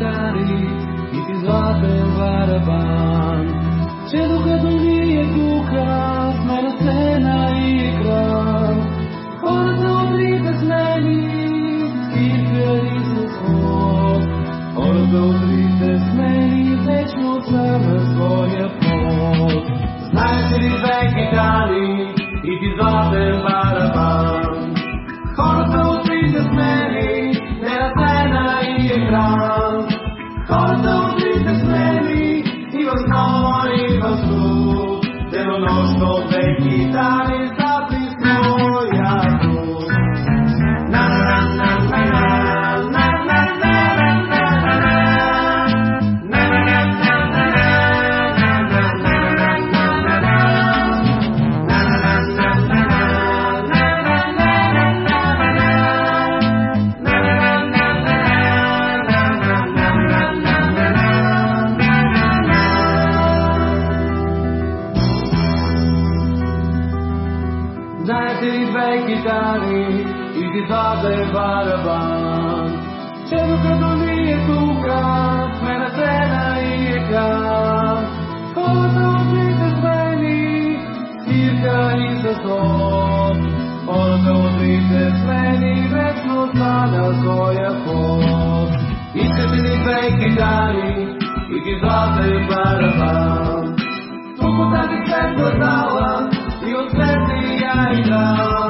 китари и ти златен барабан, че докато ние тук сме на сцена и екран, хората от трите смени скипери с ход, хората от трите смени вечно са на своя път. Знаете ли две китари и ти златен барабан, хората от трите смени не на сцена и екран. Koncev niste smeli i vas novo i vas tu, delonočno vekitali Знаете ли две китари и гитарата барабан, че докато ние тук сме на сцена и екран, хората от трите смени, цирка и съсот, хората от трите смени вечно на своя ход. Искате ли две китари и гитарата и барабан, тук от тази светла зала la la